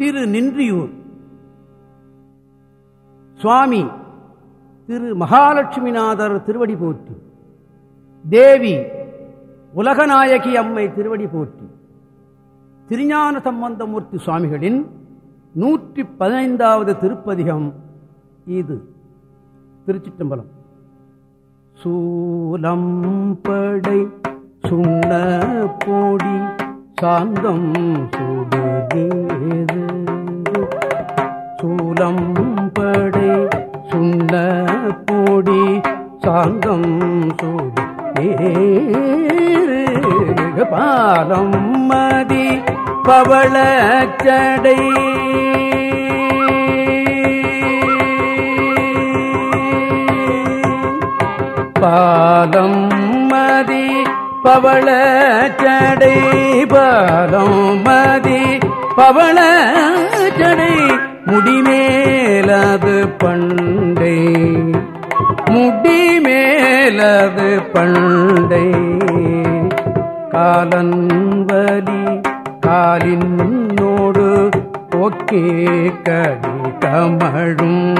திரு நின்றியூர். சுவாமி திரு மகாலட்சுமிநாதர் திருவடி போற்றி. தேவி உலகநாயகி அம்மை திருவடி போற்றி. திருஞான சம்பந்தமூர்த்தி சுவாமிகளின் நூற்றி பதினைந்தாவது திருப்பதிகம் இது. திருச்சிட்டம்பலம் சூலம் படை சுண்ண போடி சாந்தம் சுடுதேது சூலம் படை சுண்ண போடி சாந்தம் சூடு பாலம் மதி பவள சடை. பாலம் பவள சடை பாலம் மதி. பவள சடை முடிமேலது பண்டை. முடிமேலது பண்டை. காலன்வலி காலினோடு ஒக்கே கடி கமழும்.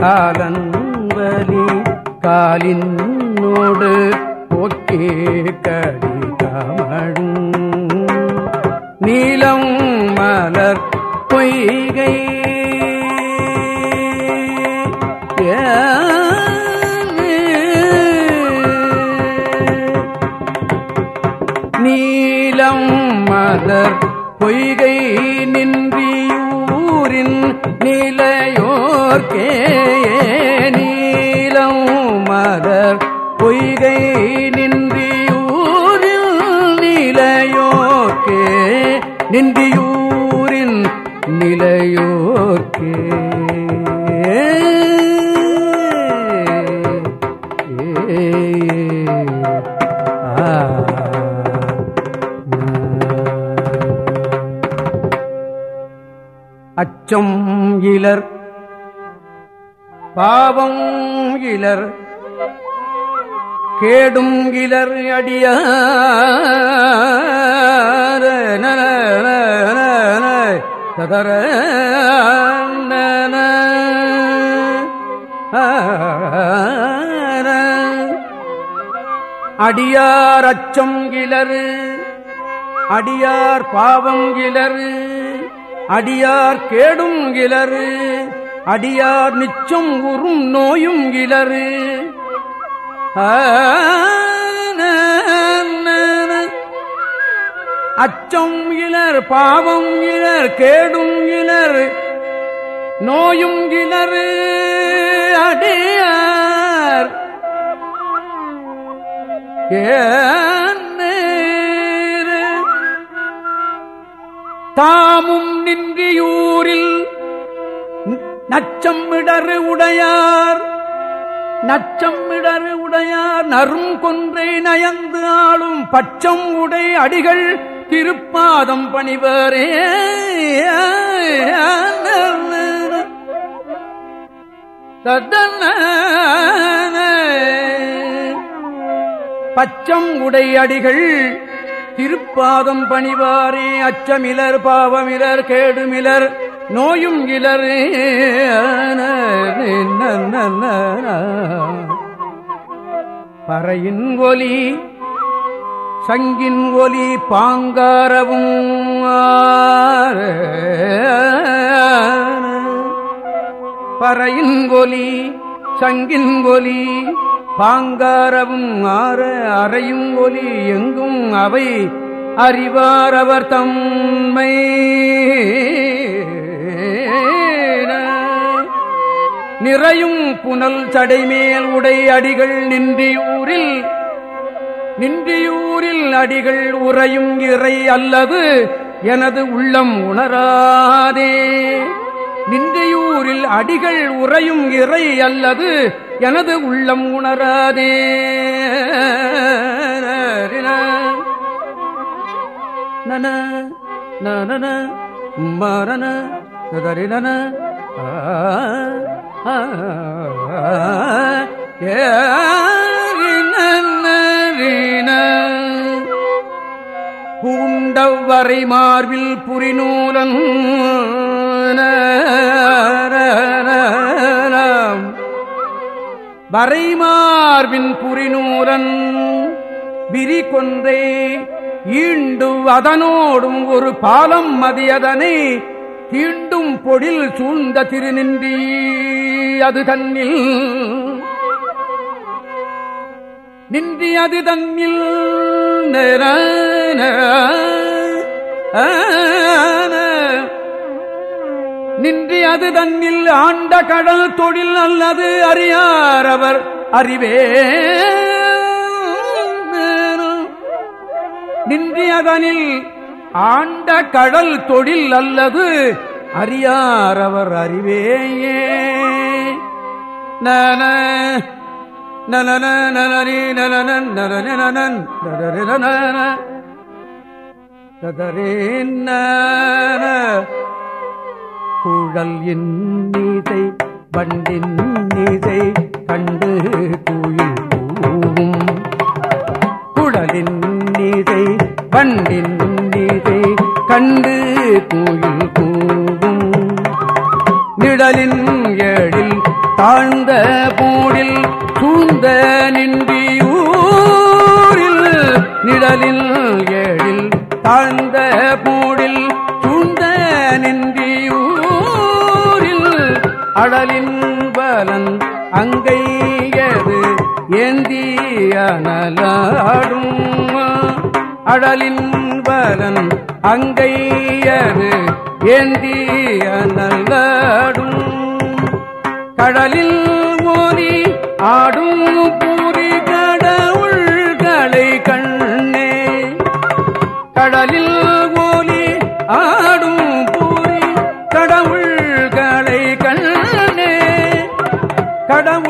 காலன்வலி காலினோடு கடி கமழும் நீலம் மலர் பொய்கை நிலையோர்க்கே நின்றியூரின் நிலையோர்க்கே. அச்சம் இலர் பாவம் இலர் கேடும் இலர் அடிய ததர அடியார் அச்சம் கிளறு அடியார் பாவம் கிளறு அடியார் கேடும் கிளறு அடியார் நிச்சம் உறும் நோயும் கிளறு அச்சம் இளர் பாவம் இளர் கேடும் இளர் நோயும் இளர் அடியார். தாமும் நின்றியூரில் நச்சம் இடறு உடையார். நச்சம் இடறு உடையார் நரும் கொன்றை நயந்து ஆளும் பச்சம் உடை அடிகள் திருப்பாதம் பணிவரே. பச்சம் உடை அடிகள் திருப்பாதம் பணிவாரே. அச்சமிலர் பாவமிலர் கேடுமிலர் நோயும் இலரே பறையின் ஒலி சங்கின் ஒலி பாங்காரவும் பறையின் ஒலி சங்கின் ஒலி பாங்காரவும் ஆற அறையும் ஒலி எங்கும் அவை அறிவார் அவர் தம்மை. நிறையும் புனல் சடைமேல் உடை அடிகள் நின்றியூரில் நின்றியூரில் அடிகள் உறையும் இறை அல்லது எனது உள்ளம் உணராதே. நின்றியூரில் அடிகள் உறையும் இறை அல்லது எனது உள்ளம் உணராதே. நன நன மரண ஆ பூண்டவ வரை மார்பில் புரிநூலன். வரைமார்பின் புரிநூலன். விரி கொன்றை ஈண்டு அதனோடும் ஒரு பாலம் மதியதனை தீண்டும் பொழில் சூழ்ந்த திருநின்றி அது தன்னில். நின்றி அது தன்னில் நின்றி அது தன்னில் ஆண்ட கடல் தொழில் அல்லது அறியார் அவர் அறிவே. நின்றி அதனில் ஆண்ட கடல் தொழில் அல்லது அறியார் அவர் அறிவேயே நன நலன நலனி நலனன் நலனன் நலன குழல் இன்னீசை வண்டின் நீசை கண்டு குயில் பூவும் குழலின் நீசை பண்டின் கண்டு கோயில் பூவும் நிழலின் ஏழில் தாழ்ந்த போடில் சூழ்ந்த நின்றியூரில் நிழலில் ஏழில் தாழ்ந்த போடில் சூழ்ந்த நின்றியூரில் அடலின் பலன் அங்கையது ஏந்திய நலாடும் அடலின் பலன் அங்கையது ஏந்தியனலாடும் கடலில் மோதி ஆடும் பூரி கடவுள்களை கண்ணே. கடலில் மோலி ஆடும் பூரி கடவுள்களை கண்ணே. கடவுள்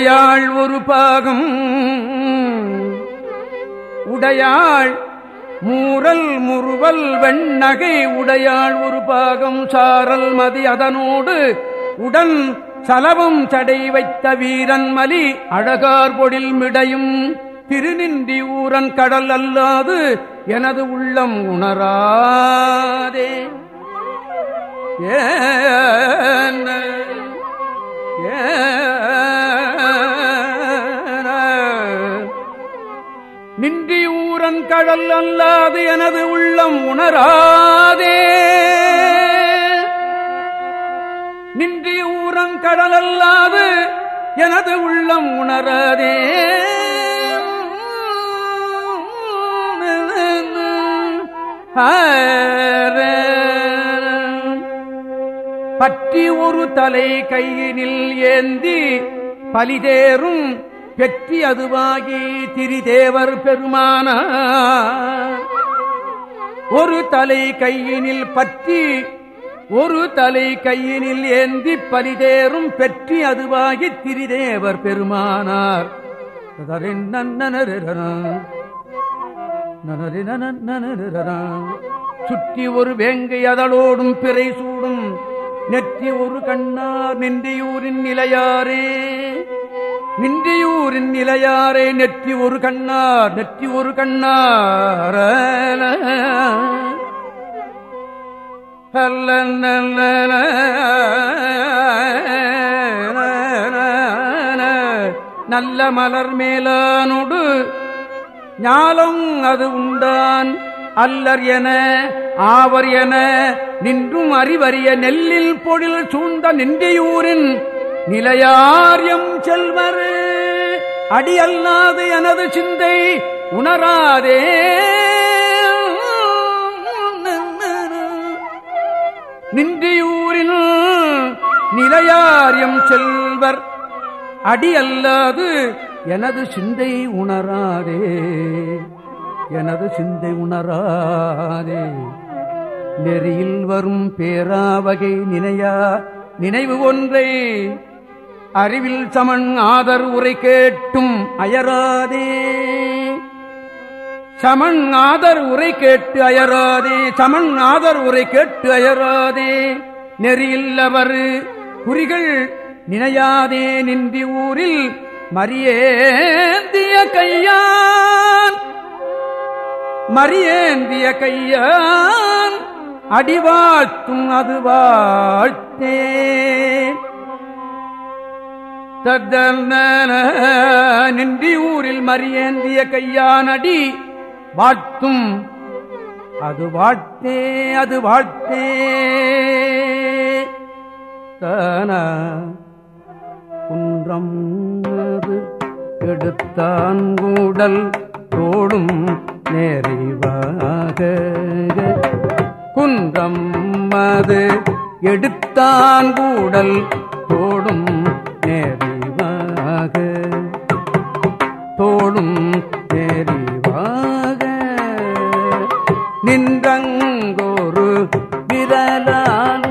உடையாள் ஒரு பாகம். உடையாள் மூரல் முறுவல் வெண்ணகை உடையாள் ஒரு பாகம். சாரல் மதி அதனோடு உடன் சலவும் தடை வைத்த வீரன் மலி அழகார் பொடில் மிடையும். திருநின்றி ஊரன் கடல் அல்லாது எனது உள்ளம் உணராதே. ஏ கடல் அல்லாது எனது உள்ளம் உணராதே. நின்றி ஊரன் கடல் அல்லாது எனது உள்ளம் உணராதே. பற்றி ஒரு தலை கையினில் ஏந்தி பலிதேறும் பெற்றி அதுவாகி திரிதேவர் பெருமான ஒரு தலை கையினில் பற்றி ஒரு தலை கையினில் ஏந்தி பலிதேறும் பெற்றி அதுவாகி திரிதேவர் பெருமானார். சுற்றி ஒரு வேங்கை அதழோடும் பிறை சூடும் நெற்றி ஒரு கண்ணார் நின்றியூரின் நிலையாரே. நின்றியூரின் நிலையாரே நெற்றி ஒரு கண்ணார் நெற்றி ஒரு கண்ணார. நல்ல மலர் மேலானோடு ஞாலம் அது உண்டான். அல்லர் என ஆவர் என நின்றும் அறிவறிய நெல்லில் பொழில் சூழ்ந்த நின்றியூரின் நிலையாரியம் செல்வர். அடி அல்லாது எனது சிந்தை உணராதே. நின்றியூரில் நிலையாரியம் செல்வர். அடி அல்லாது எனது சிந்தை உணராதே. எனது சிந்தை உணராதே. நெறியில் வரும் பேராவகை நினையா நினைவு ஒன்றை அறிவில் சமன் ஆதர் உரை கேட்டும் அயராதே. சமன் ஆதர் உரை கேட்டு அயராதே. சமன் ஆதர் உரை கேட்டு அயராதே. நெறியில்லவர் குறிகள் நினையாதே. நின்றி ஊரில் மரியேந்திய கையான். மரியேந்திய கையான். அடிவாழ்த்தும் அது வாழ்த்தேன் நின்றி ஊரில் மறியேந்திய கையானடி. வாழ்த்தும். அது வாழ்த்தே அது வாழ்த்தே. தான குன்றம் எடுத்தான் கூடல் தோடும் நேரிவாக. குன்றம் அது எடுத்தான் கூடல் தோடும் நேரி தோளும் நேரிவாக நின்றங்கொரு விரலாலுற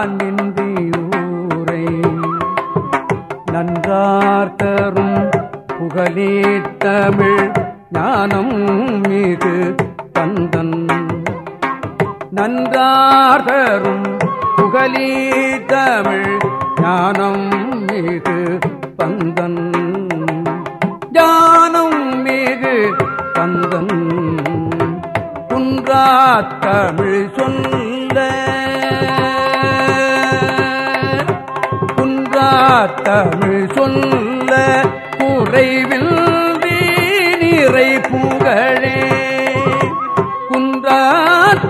வைத்தான் நின்றி நன்றார்த்தரும் புகழே தமிழ் ஞானம் மீது தந்தன். நன்றார்தரும் புகழே தமிழ் ஞானம் மீது பந்தன் ஞானம் மீது பந்தன் குன்றா தமிழ் சொன்ன தமிழ் சொல்ல குறைவில் நீரை புகழே. குன்றா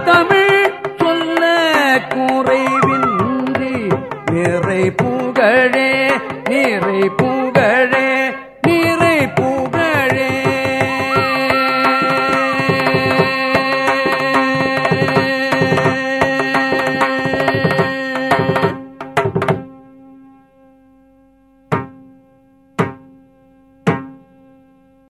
தமிழ் சொல்ல குறைவின்றி நிறை புகழே நிறை புகழே